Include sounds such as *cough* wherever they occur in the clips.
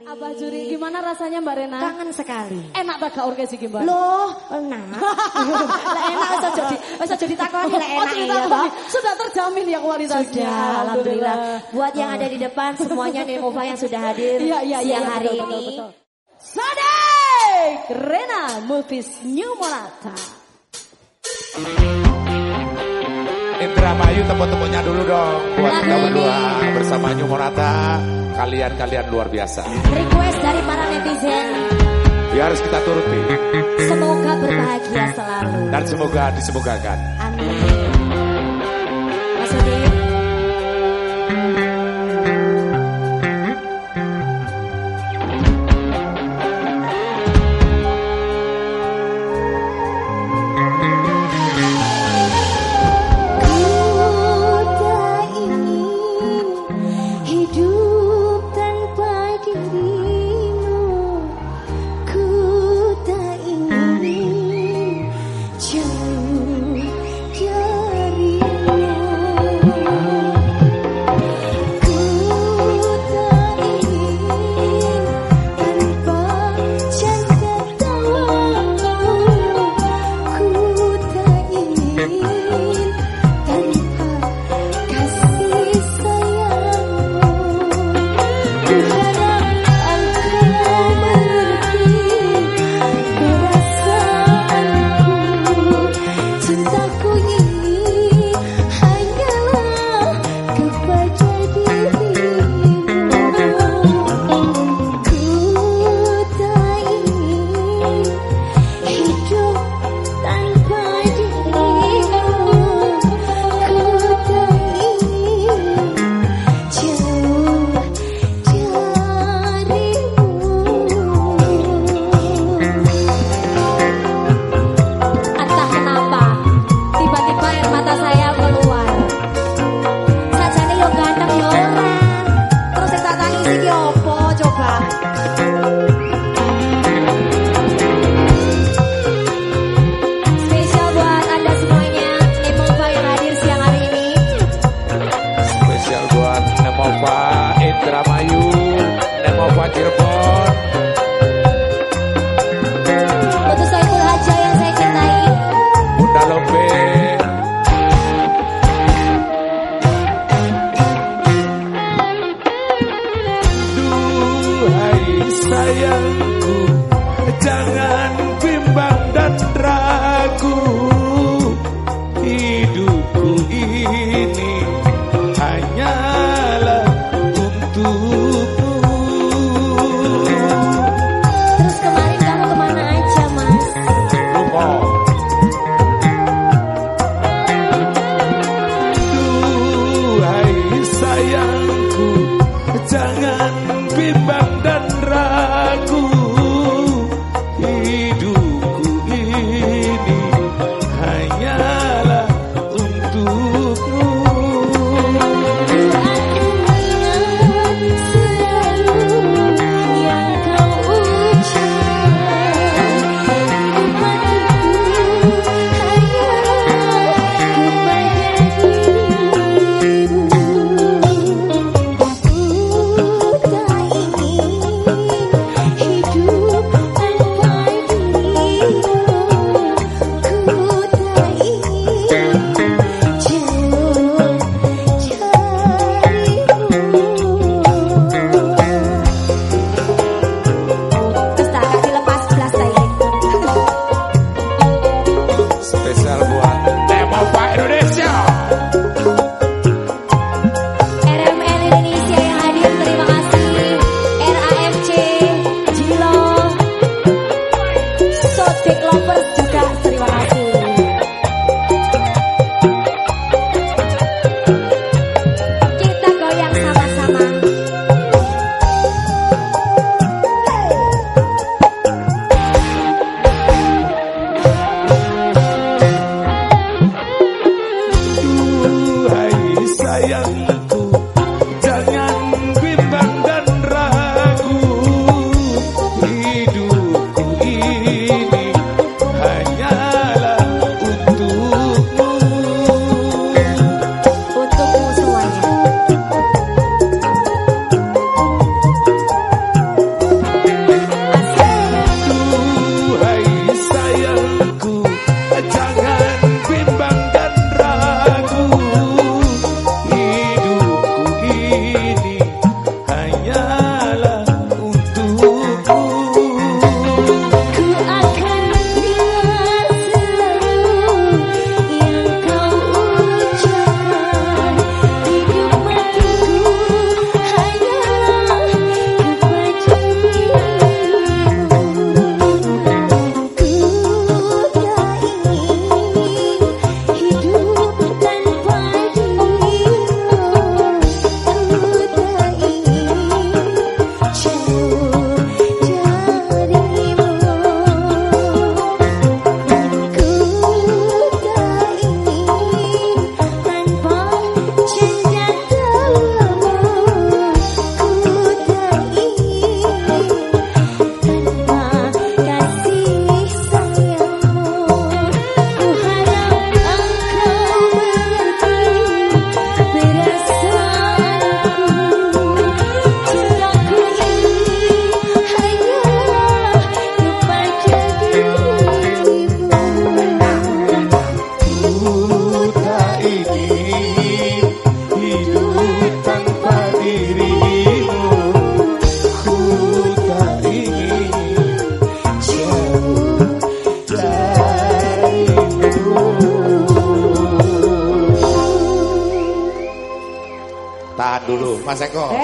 Abah Juri, gimana rasanya Mbak Rena? Kangen sekali. Enak tak gak orkes iki, Mbak? Loh, enak. *laughs* lah enak usah jadi usah jadi takoni lah Oh, enak cerita ya, toh. Sudah terjamin ya kualitasnya. Sudah, alhamdulillah. Buat yang ada di depan semuanya Nemova yang sudah hadir Iya, iya, iya, siang hari betul, ini. betul, betul. Sadek Rena Movies New Monata. Indra Bayu tepuk-tepuknya dulu dong buat kita berdua bersama New. Kalian-kalian luar biasa. Request dari para netizen. Ya harus kita turuti Semoga berbahagia selalu. dan semoga disemogakan. Amin. Sayangku. Jangan bimbang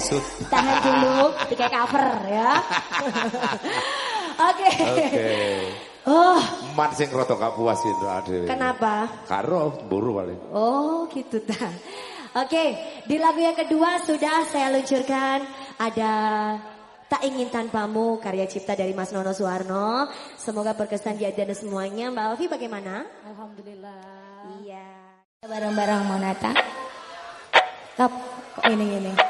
disuruh. Tahan dulu, *laughs* tiga cover ya. *laughs* Oke. Oke. Oh. Mat sing roto gak puas itu Ade, Kenapa? Karo buru paling. Oh, gitu ta. Oke, di lagu yang kedua sudah saya luncurkan ada Tak Ingin Tanpamu karya cipta dari Mas Nono Suwarno. Semoga berkesan di ada semuanya. Mbak Alfi bagaimana? Alhamdulillah. Iya. Bareng-bareng Monata. kok ini ini.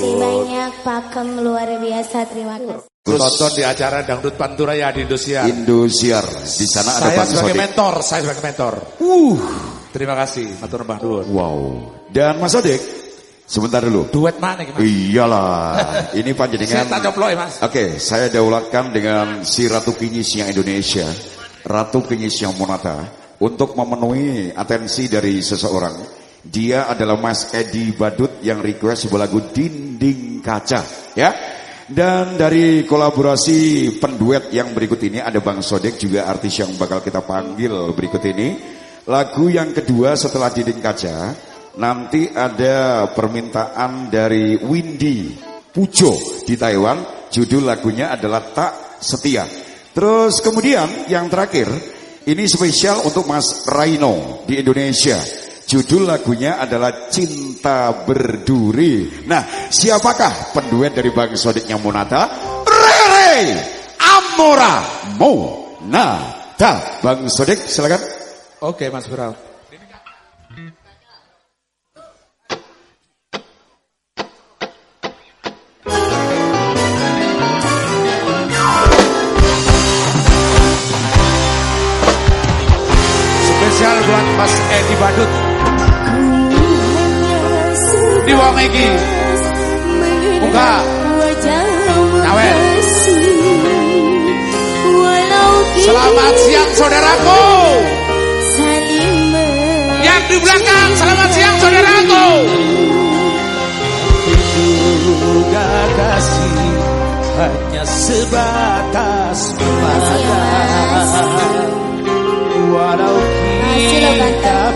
kasih banyak pakem luar biasa terima kasih. Tonton di acara Dangdut Panturaya di Indosiar. Indosiar. Di sana ada Saya sebagai Sodik. mentor, saya sebagai mentor. Uh, Terima kasih, Matur Mbah Nuwun. wow. Dan Mas Sodik, sebentar dulu. Duet mana gimana? Iyalah, ini *laughs* Saya panjenengan. tak coplok ya mas. Oke, saya daulatkan dengan si Ratu Kinyis yang Indonesia, Ratu Kinyis yang Monata, untuk memenuhi atensi dari seseorang. Dia adalah Mas Edi Badut yang request sebuah lagu Dinding Kaca, ya. Dan dari kolaborasi penduet yang berikut ini ada Bang Sodek juga artis yang bakal kita panggil berikut ini. Lagu yang kedua setelah Dinding Kaca, nanti ada permintaan dari Windy Pujo di Taiwan. Judul lagunya adalah Tak Setia. Terus kemudian yang terakhir, ini spesial untuk Mas Raino di Indonesia. Judul lagunya adalah Cinta Berduri. Nah, siapakah penduet dari Bang Sodiknya Monata? Rere Amora Monata. Bang Sodik silakan. Oke Mas Bro. Spesial buat Mas Edi Badut. Di wong iki. Buka. Selamat siang saudaraku. Yang di belakang, selamat siang saudaraku. Juga kasih hanya sebatas mata Walau kita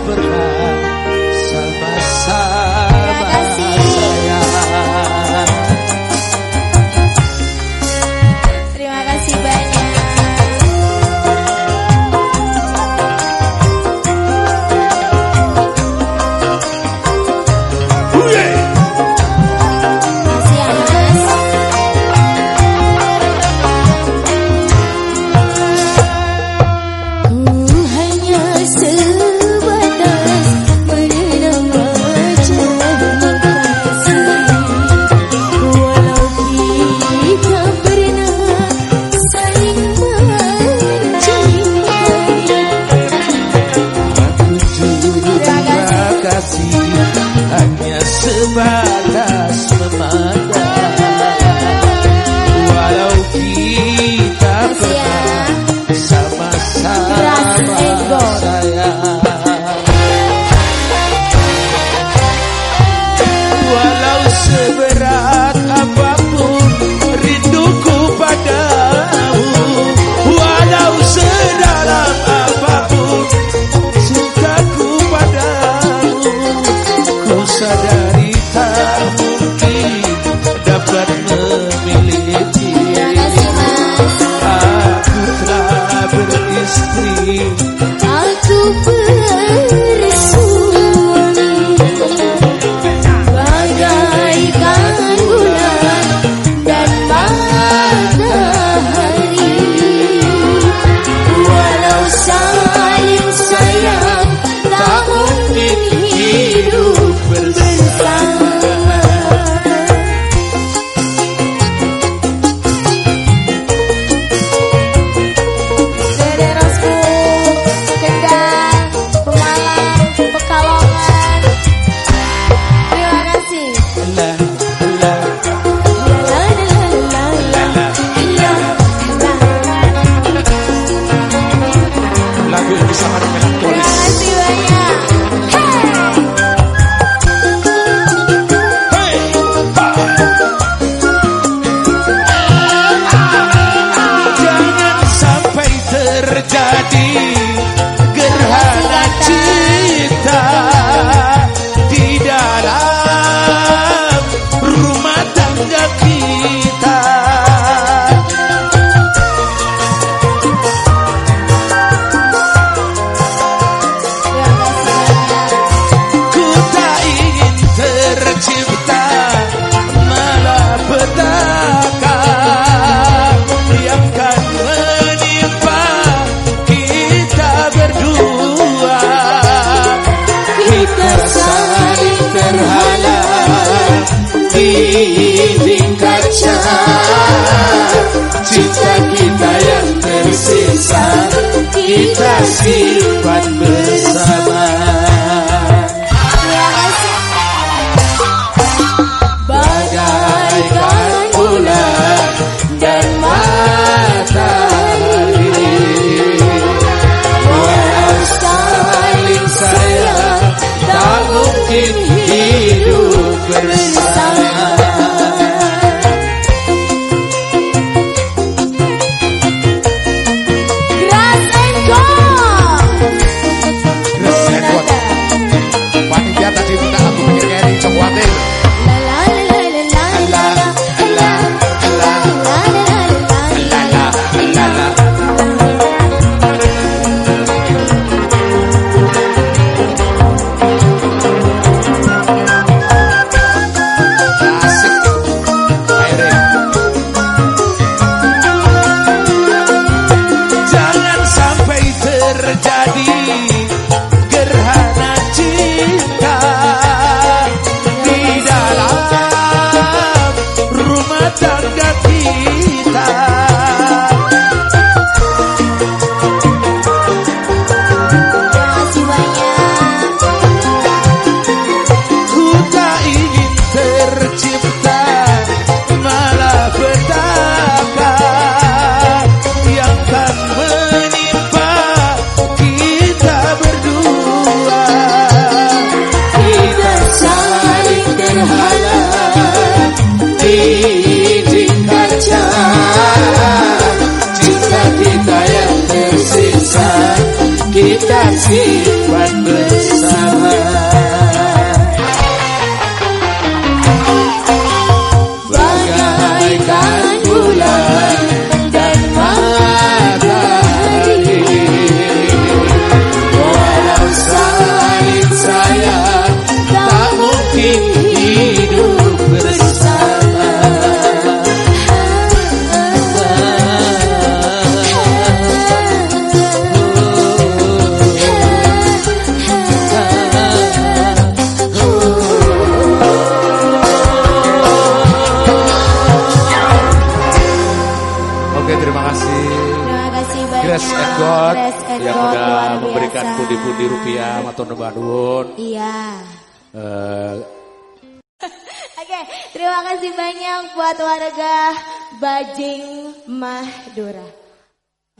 Bajing Mahdura.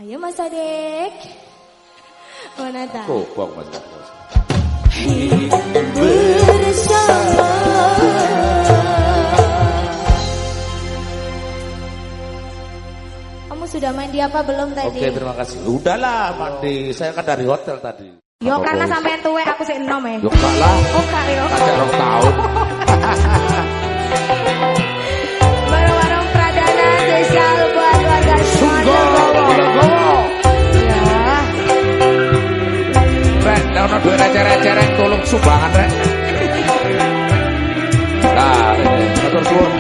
Ayo Mas Adek. Mana tahu? Kopong Mas Bersama Kamu sudah mandi apa belum tadi? Oke terima kasih Udahlah mandi Saya kan dari hotel tadi Yo karena sampean tuwe aku sih enom ya. Yo kalah Oh kalah. yo kan Ada tahun *laughs* ono duwe receh-receh tolong sumbangan rek. Nah, matur suwun.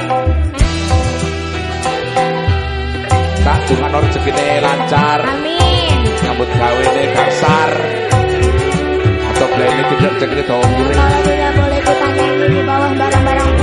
Tak dungan rezekine lancar. Amin. Nyambut gawene kasar. Atau blene tidak rezekine dawa miring. Kalau tidak boleh ku di bawah barang-barang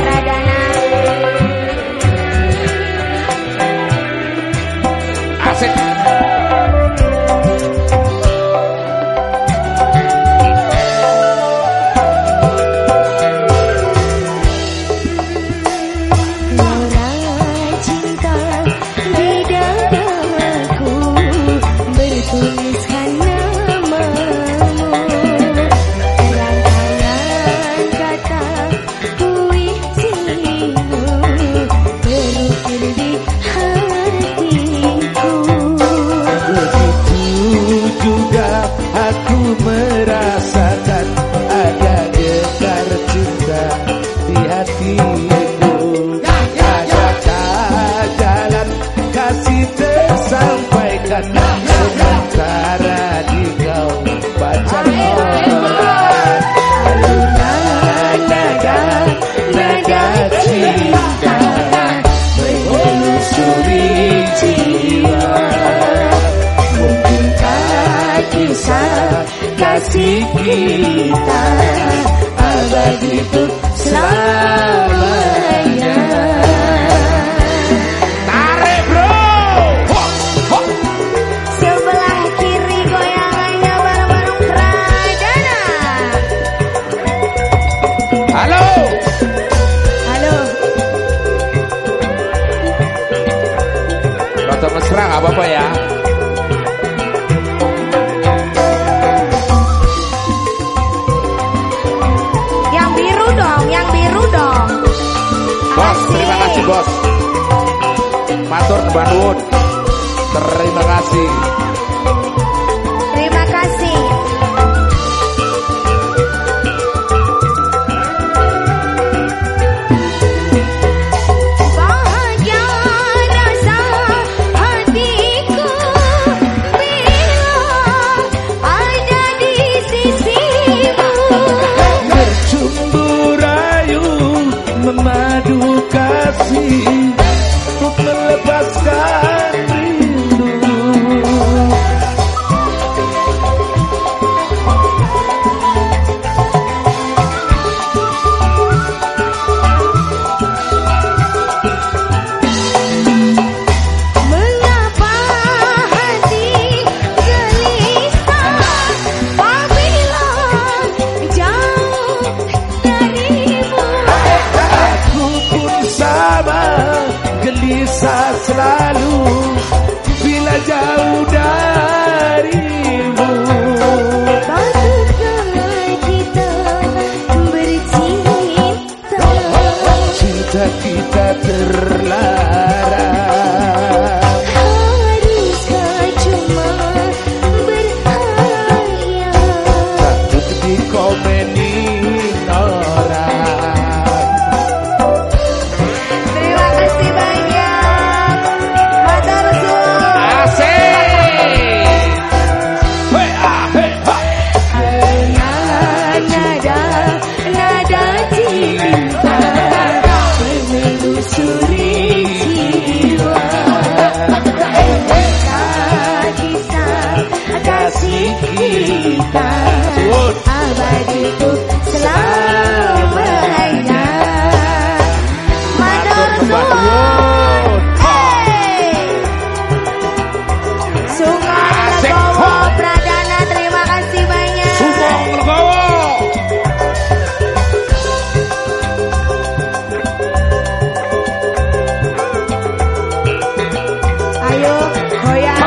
Ayo goyang.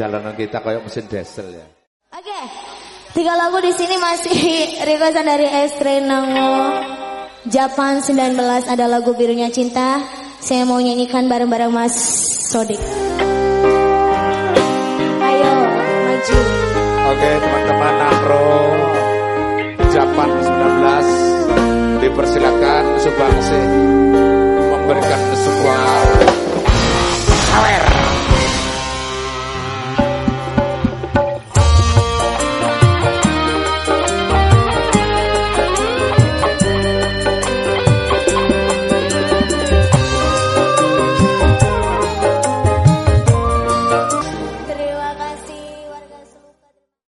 perjalanan kita kayak mesin diesel ya. Oke, okay. tiga lagu di sini masih *laughs* requestan dari Estre Nango. Japan 19 ada lagu birunya cinta. Saya mau nyanyikan bareng-bareng Mas Sodik. Ayo maju. Oke okay, teman-teman Nangro Japan 19 dipersilakan sebangsi memberikan sebuah awer.